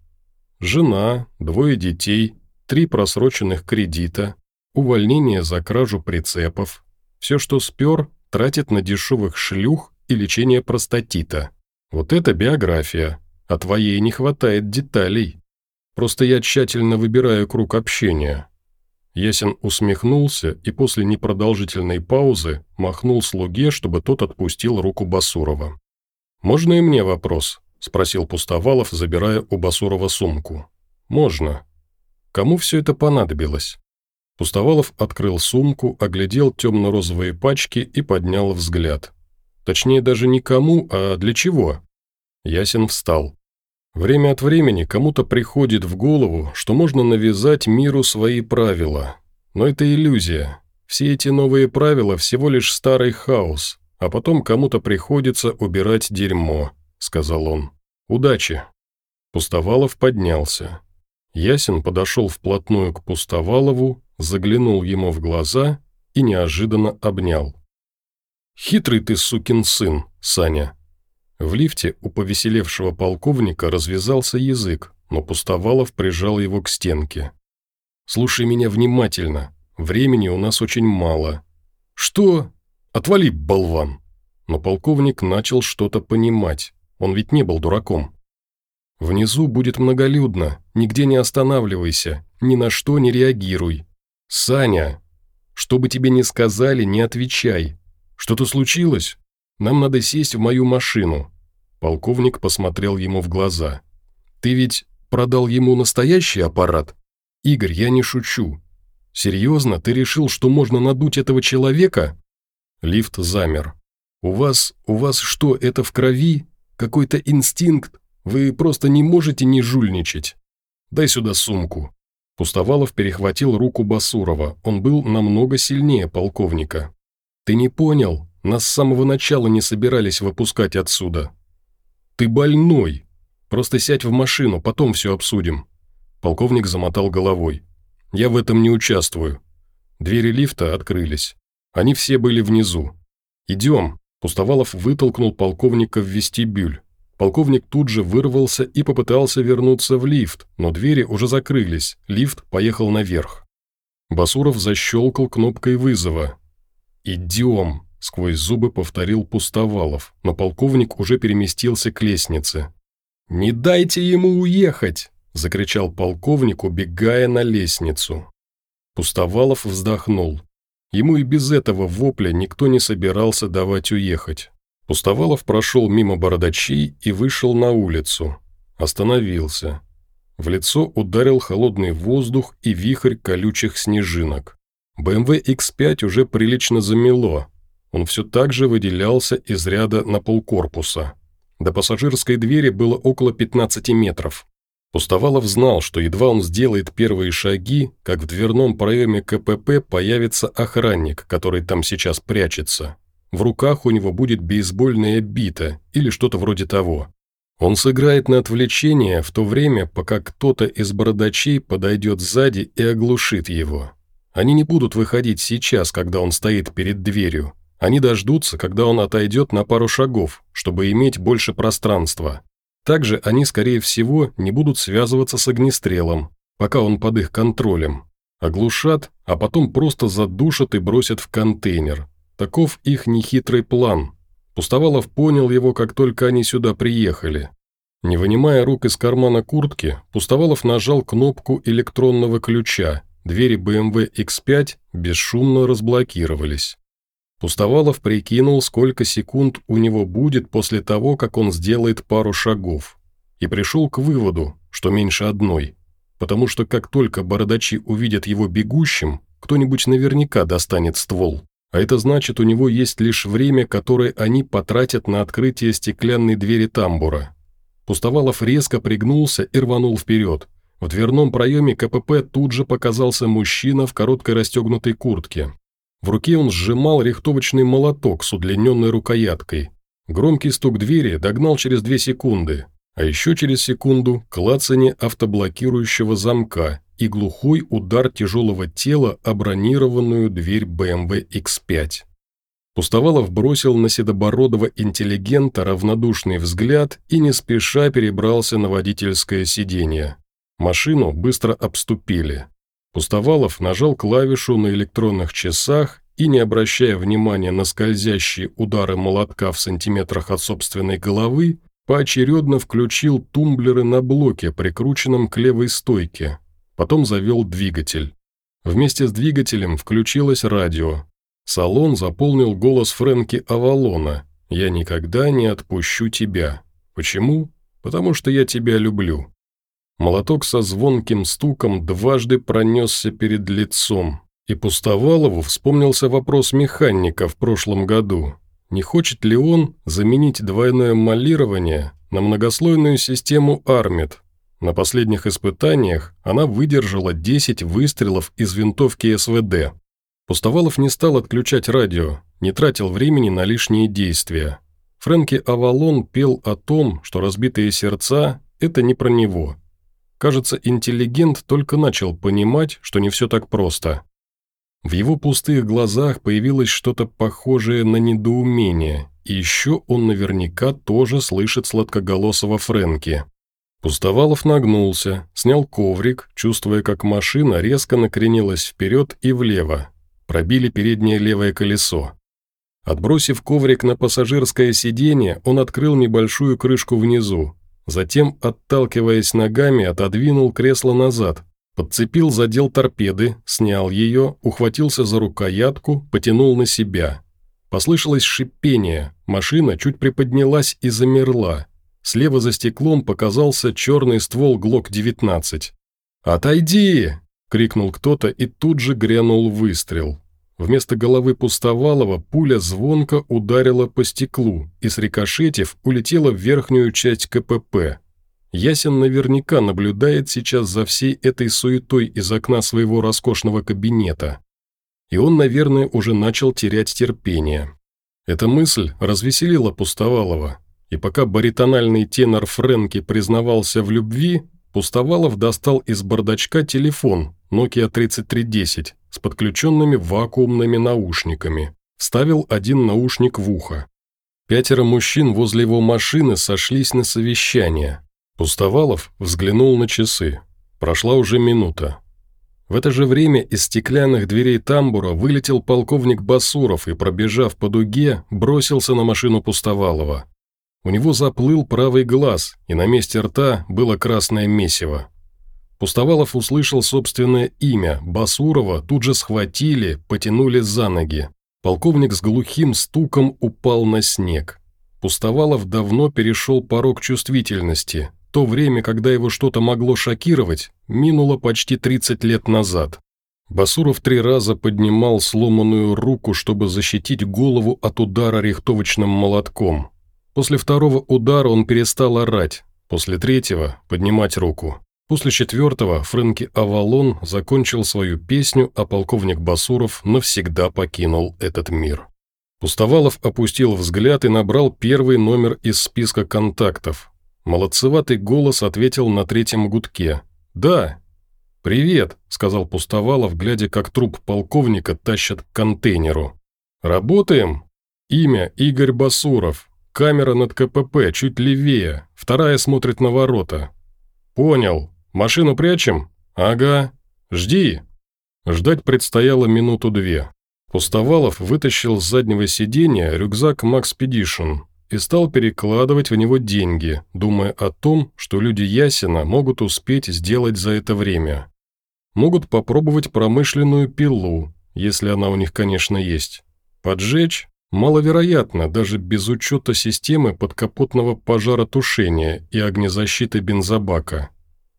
«Жена, двое детей, три просроченных кредита, увольнение за кражу прицепов. Все, что спер, тратит на дешевых шлюх и лечение простатита. Вот это биография, а твоей не хватает деталей». Просто я тщательно выбираю круг общения». Ясен усмехнулся и после непродолжительной паузы махнул слуге, чтобы тот отпустил руку Басурова. «Можно и мне вопрос?» – спросил Пустовалов, забирая у Басурова сумку. «Можно. Кому все это понадобилось?» Пустовалов открыл сумку, оглядел темно-розовые пачки и поднял взгляд. Точнее, даже не кому, а для чего. Ясен встал. Время от времени кому-то приходит в голову, что можно навязать миру свои правила. Но это иллюзия. Все эти новые правила всего лишь старый хаос, а потом кому-то приходится убирать дерьмо», — сказал он. «Удачи». Пустовалов поднялся. Ясен подошел вплотную к Пустовалову, заглянул ему в глаза и неожиданно обнял. «Хитрый ты сукин сын, Саня», в лифте у повеселевшего полковника развязался язык, но Пустовалов прижал его к стенке. «Слушай меня внимательно. Времени у нас очень мало». «Что? Отвали, болван!» Но полковник начал что-то понимать. Он ведь не был дураком. «Внизу будет многолюдно. Нигде не останавливайся. Ни на что не реагируй. Саня, что бы тебе ни сказали, не отвечай. Что-то случилось?» Нам надо сесть в мою машину». Полковник посмотрел ему в глаза. «Ты ведь продал ему настоящий аппарат? Игорь, я не шучу. Серьезно, ты решил, что можно надуть этого человека?» Лифт замер. «У вас, у вас что, это в крови? Какой-то инстинкт? Вы просто не можете не жульничать. Дай сюда сумку». Пустовалов перехватил руку Басурова. Он был намного сильнее полковника. «Ты не понял. Нас с самого начала не собирались выпускать отсюда. Ты больной. Просто сядь в машину, потом все обсудим». Полковник замотал головой. «Я в этом не участвую». Двери лифта открылись. Они все были внизу. «Идем». Пустовалов вытолкнул полковника в вестибюль. Полковник тут же вырвался и попытался вернуться в лифт, но двери уже закрылись, лифт поехал наверх. Басуров защелкал кнопкой вызова. «Идем», Сквозь зубы повторил Пустовалов, но полковник уже переместился к лестнице. «Не дайте ему уехать!» – закричал полковник, убегая на лестницу. Пустовалов вздохнул. Ему и без этого вопля никто не собирался давать уехать. Пустовалов прошел мимо бородачей и вышел на улицу. Остановился. В лицо ударил холодный воздух и вихрь колючих снежинок. BMW X5 уже прилично замело. Он все так же выделялся из ряда на полкорпуса. До пассажирской двери было около 15 метров. Пустовалов знал, что едва он сделает первые шаги, как в дверном проеме КПП появится охранник, который там сейчас прячется. В руках у него будет бейсбольная бита или что-то вроде того. Он сыграет на отвлечение в то время, пока кто-то из бородачей подойдет сзади и оглушит его. Они не будут выходить сейчас, когда он стоит перед дверью. Они дождутся, когда он отойдет на пару шагов, чтобы иметь больше пространства. Также они, скорее всего, не будут связываться с огнестрелом, пока он под их контролем. Оглушат, а потом просто задушат и бросят в контейнер. Таков их нехитрый план. Пустовалов понял его, как только они сюда приехали. Не вынимая рук из кармана куртки, Пустовалов нажал кнопку электронного ключа. Двери BMW X5 бесшумно разблокировались. Пустовалов прикинул, сколько секунд у него будет после того, как он сделает пару шагов, и пришел к выводу, что меньше одной, потому что как только бородачи увидят его бегущим, кто-нибудь наверняка достанет ствол, а это значит, у него есть лишь время, которое они потратят на открытие стеклянной двери тамбура. Пустовалов резко пригнулся и рванул вперед. В дверном проеме КПП тут же показался мужчина в короткой расстегнутой куртке. В руке он сжимал рихтовочный молоток с удлиненной рукояткой. Громкий стук двери догнал через две секунды, а еще через секунду клацание автоблокирующего замка и глухой удар тяжелого тела о бронированную дверь BMW X5. Пустовалов бросил на седобородого интеллигента равнодушный взгляд и не спеша перебрался на водительское сиденье. Машину быстро обступили. Пустовалов нажал клавишу на электронных часах и, не обращая внимания на скользящие удары молотка в сантиметрах от собственной головы, поочередно включил тумблеры на блоке, прикрученном к левой стойке. Потом завел двигатель. Вместе с двигателем включилось радио. Салон заполнил голос Фрэнки Авалона «Я никогда не отпущу тебя». Почему? Потому что я тебя люблю. Молоток со звонким стуком дважды пронесся перед лицом, и Пустовалову вспомнился вопрос механика в прошлом году. Не хочет ли он заменить двойное молирование на многослойную систему Армит? На последних испытаниях она выдержала 10 выстрелов из винтовки СВД. Пустовалов не стал отключать радио, не тратил времени на лишние действия. Фрэнки Авалон пел о том, что разбитые сердца – это не про него – Кажется, интеллигент только начал понимать, что не все так просто. В его пустых глазах появилось что-то похожее на недоумение, и еще он наверняка тоже слышит сладкоголосого Фрэнки. Пустовалов нагнулся, снял коврик, чувствуя, как машина резко накренилась вперед и влево. Пробили переднее левое колесо. Отбросив коврик на пассажирское сиденье, он открыл небольшую крышку внизу, Затем, отталкиваясь ногами, отодвинул кресло назад, подцепил задел торпеды, снял ее, ухватился за рукоятку, потянул на себя. Послышалось шипение, машина чуть приподнялась и замерла. Слева за стеклом показался черный ствол ГЛОК-19. «Отойди!» – крикнул кто-то и тут же грянул выстрел. Вместо головы Пустовалова пуля звонко ударила по стеклу и, срикошетив, улетела в верхнюю часть КПП. Ясен наверняка наблюдает сейчас за всей этой суетой из окна своего роскошного кабинета. И он, наверное, уже начал терять терпение. Эта мысль развеселила Пустовалова, и пока баритональный тенор Фрэнки признавался в любви, Пустовалов достал из бардачка телефон Nokia 3310 с подключенными вакуумными наушниками. Вставил один наушник в ухо. Пятеро мужчин возле его машины сошлись на совещание. Пустовалов взглянул на часы. Прошла уже минута. В это же время из стеклянных дверей тамбура вылетел полковник Басуров и, пробежав по дуге, бросился на машину Пустовалова. У него заплыл правый глаз, и на месте рта было красное месиво. Пустовалов услышал собственное имя, Басурова тут же схватили, потянули за ноги. Полковник с глухим стуком упал на снег. Пустовалов давно перешел порог чувствительности. То время, когда его что-то могло шокировать, минуло почти 30 лет назад. Басуров три раза поднимал сломанную руку, чтобы защитить голову от удара рихтовочным молотком. После второго удара он перестал орать, после третьего – поднимать руку. После четвертого Фрэнки Авалон закончил свою песню, а полковник Басуров навсегда покинул этот мир. Пустовалов опустил взгляд и набрал первый номер из списка контактов. Молодцеватый голос ответил на третьем гудке. «Да». «Привет», — сказал Пустовалов, глядя, как труп полковника тащат к контейнеру. «Работаем?» «Имя Игорь Басуров. Камера над КПП, чуть левее. Вторая смотрит на ворота». «Понял. Машину прячем?» «Ага. Жди». Ждать предстояло минуту-две. Пустовалов вытащил с заднего сиденья рюкзак «Макспедишн» и стал перекладывать в него деньги, думая о том, что люди Ясина могут успеть сделать за это время. Могут попробовать промышленную пилу, если она у них, конечно, есть. Поджечь? Маловероятно, даже без учета системы подкапотного пожаротушения и огнезащиты бензобака.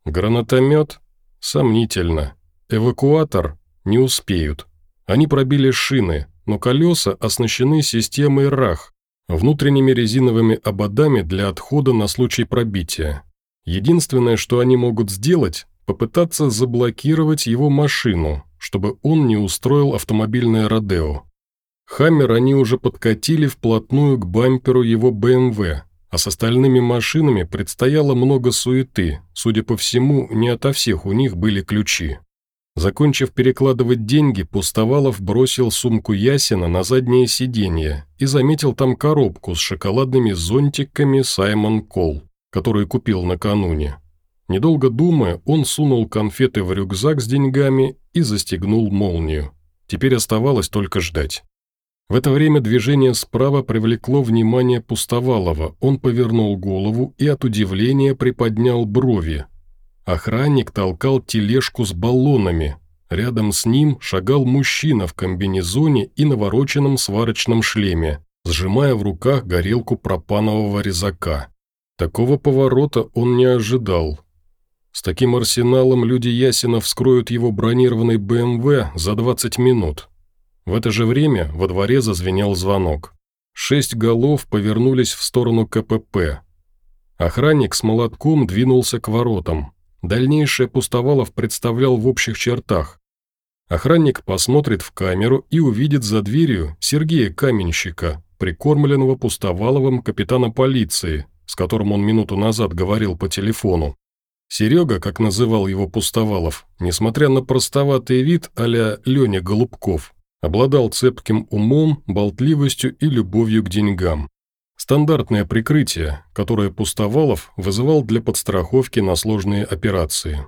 Гранатомет? Сомнительно. Эвакуатор? Не успеют. Они пробили шины, но колеса оснащены системой РАХ, внутренними резиновыми ободами для отхода на случай пробития. Единственное, что они могут сделать, попытаться заблокировать его машину, чтобы он не устроил автомобильное родео. «Хаммер» они уже подкатили вплотную к бамперу его БМВ, а с остальными машинами предстояло много суеты, судя по всему, не ото всех у них были ключи. Закончив перекладывать деньги, Пустовалов бросил сумку Ясина на заднее сиденье и заметил там коробку с шоколадными зонтиками Саймон Кол, которую купил накануне. Недолго думая, он сунул конфеты в рюкзак с деньгами и застегнул молнию. Теперь оставалось только ждать. В это время движение справа привлекло внимание Пустовалова. Он повернул голову и от удивления приподнял брови, Охранник толкал тележку с баллонами. Рядом с ним шагал мужчина в комбинезоне и навороченном сварочном шлеме, сжимая в руках горелку пропанового резака. Такого поворота он не ожидал. С таким арсеналом люди Ясина вскроют его бронированный БМВ за 20 минут. В это же время во дворе зазвенел звонок. Шесть голов повернулись в сторону КПП. Охранник с молотком двинулся к воротам. Дальнейшее Пустовалов представлял в общих чертах. Охранник посмотрит в камеру и увидит за дверью Сергея Каменщика, прикормленного Пустоваловым капитана полиции, с которым он минуту назад говорил по телефону. Серега, как называл его Пустовалов, несмотря на простоватый вид а-ля Леня Голубков, обладал цепким умом, болтливостью и любовью к деньгам. Стандартное прикрытие, которое Пустовалов вызывал для подстраховки на сложные операции.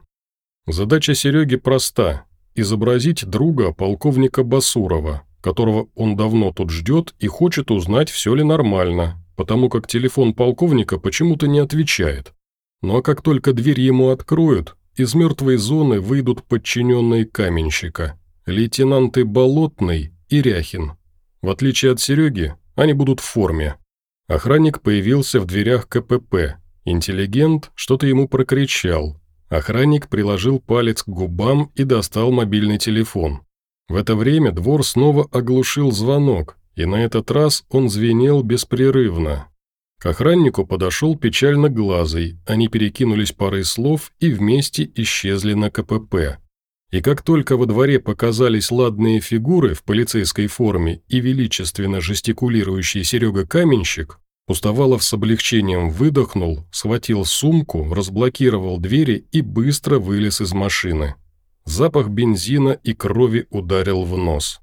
Задача Сереги проста – изобразить друга полковника Басурова, которого он давно тут ждет и хочет узнать, все ли нормально, потому как телефон полковника почему-то не отвечает. Ну а как только дверь ему откроют, из мертвой зоны выйдут подчиненные каменщика, лейтенанты Болотный и Ряхин. В отличие от Сереги, они будут в форме. Охранник появился в дверях КПП. Интеллигент что-то ему прокричал. Охранник приложил палец к губам и достал мобильный телефон. В это время двор снова оглушил звонок, и на этот раз он звенел беспрерывно. К охраннику подошел печально глазый, они перекинулись парой слов и вместе исчезли на КПП. И как только во дворе показались ладные фигуры в полицейской форме и величественно жестикулирующий Серега-каменщик, Пустовалов с облегчением выдохнул, схватил сумку, разблокировал двери и быстро вылез из машины. Запах бензина и крови ударил в нос.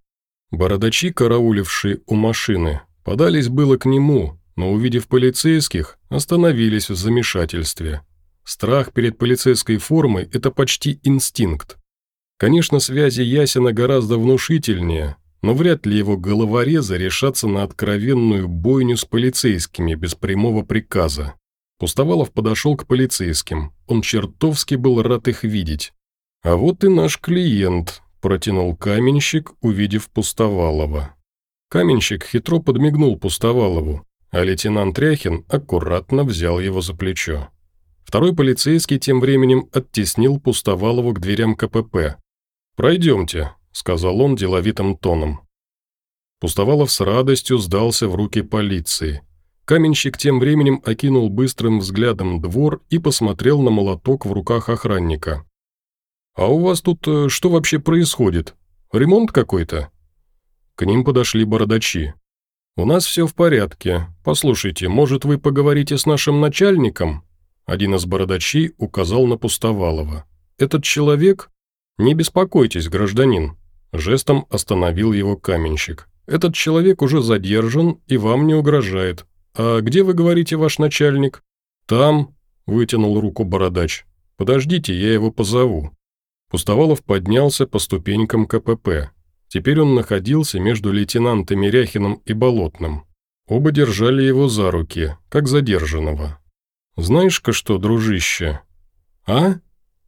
Бородачи, караулившие у машины, подались было к нему, но, увидев полицейских, остановились в замешательстве. Страх перед полицейской формой – это почти инстинкт. Конечно, связи Ясина гораздо внушительнее, но вряд ли его головорезы решатся на откровенную бойню с полицейскими без прямого приказа. Пустовалов подошел к полицейским. он чертовски был рад их видеть. «А вот и наш клиент», – протянул каменщик, увидев Пустовалова. Каменщик хитро подмигнул Пустовалову, а лейтенант Ряхин аккуратно взял его за плечо. Второй полицейский тем временем оттеснил Пустовалову к дверям КПП. «Пройдемте», – сказал он деловитым тоном. Пустовалов с радостью сдался в руки полиции. Каменщик тем временем окинул быстрым взглядом двор и посмотрел на молоток в руках охранника. «А у вас тут э, что вообще происходит? Ремонт какой-то?» К ним подошли бородачи. «У нас все в порядке. Послушайте, может, вы поговорите с нашим начальником?» Один из бородачей указал на Пустовалова. «Этот человек...» «Не беспокойтесь, гражданин», – жестом остановил его каменщик. «Этот человек уже задержан и вам не угрожает. А где, вы говорите, ваш начальник?» «Там», – вытянул руку бородач. «Подождите, я его позову». Пустовалов поднялся по ступенькам КПП. Теперь он находился между лейтенантами Ряхиным и Болотным. Оба держали его за руки, как задержанного. «Знаешь-ка что, дружище?» «А?»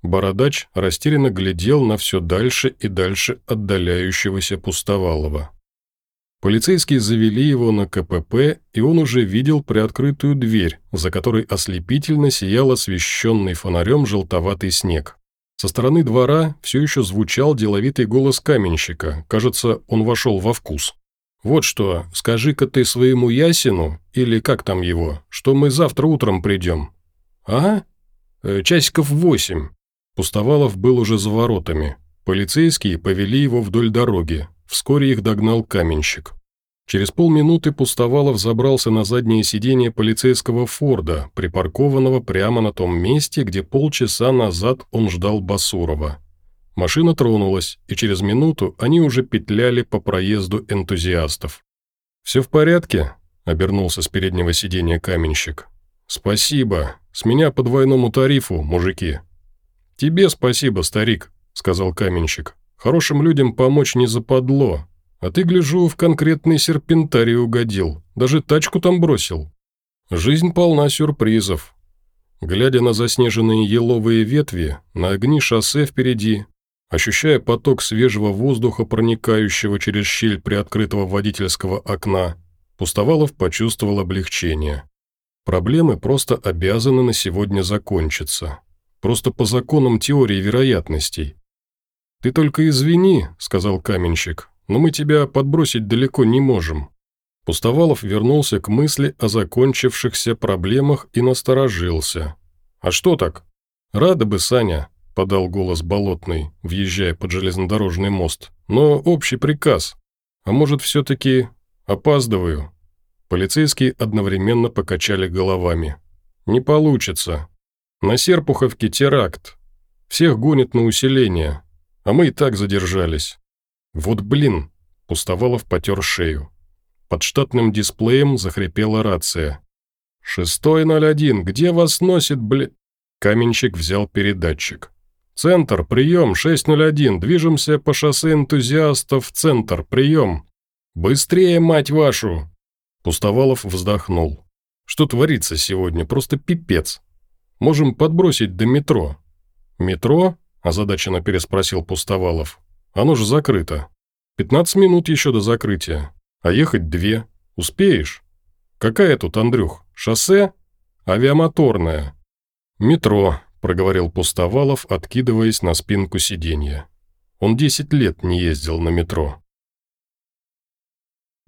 Бородач растерянно глядел на все дальше и дальше отдаляющегося Пустовалова. Полицейские завели его на КПП, и он уже видел приоткрытую дверь, за которой ослепительно сиял освещенный фонарем желтоватый снег. Со стороны двора все еще звучал деловитый голос каменщика. Кажется, он вошел во вкус. «Вот что, скажи-ка ты своему Ясину, или как там его, что мы завтра утром придем». «А? Э, часиков восемь». Пустовалов был уже за воротами. Полицейские повели его вдоль дороги. Вскоре их догнал каменщик. Через полминуты Пустовалов забрался на заднее сиденье полицейского Форда, припаркованного прямо на том месте, где полчаса назад он ждал Басурова. Машина тронулась, и через минуту они уже петляли по проезду энтузиастов. «Все в порядке?» – обернулся с переднего сиденья каменщик. «Спасибо. С меня по двойному тарифу, мужики». «Тебе спасибо, старик», – сказал каменщик. «Хорошим людям помочь не западло, а ты, гляжу, в конкретный серпентарий угодил, даже тачку там бросил. Жизнь полна сюрпризов. Глядя на заснеженные еловые ветви, на огни шоссе впереди, ощущая поток свежего воздуха, проникающего через щель приоткрытого водительского окна, Пустовалов почувствовал облегчение. Проблемы просто обязаны на сегодня закончиться. Просто по законам теории вероятностей. «Ты только извини», — сказал каменщик, но мы тебя подбросить далеко не можем». Пустовалов вернулся к мысли о закончившихся проблемах и насторожился. «А что так?» «Рада бы, Саня», – подал голос Болотный, въезжая под железнодорожный мост. «Но общий приказ. А может, все-таки опаздываю?» Полицейские одновременно покачали головами. «Не получится. На Серпуховке теракт. Всех гонят на усиление, а мы и так задержались. «Вот блин!» – Пустовалов потер шею. Под штатным дисплеем захрипела рация. «Шестой ноль один, где вас носит, бли...» Каменщик взял передатчик. «Центр, прием, 601, движемся по шоссе энтузиастов центр, прием!» «Быстрее, мать вашу!» Пустовалов вздохнул. «Что творится сегодня? Просто пипец. Можем подбросить до метро». «Метро?» – озадаченно переспросил Пустовалов. Оно же закрыто. 15 минут еще до закрытия. А ехать две. Успеешь? Какая тут, Андрюх? Шоссе? Авиамоторное. Метро, проговорил Пустовалов, откидываясь на спинку сиденья. Он 10 лет не ездил на метро.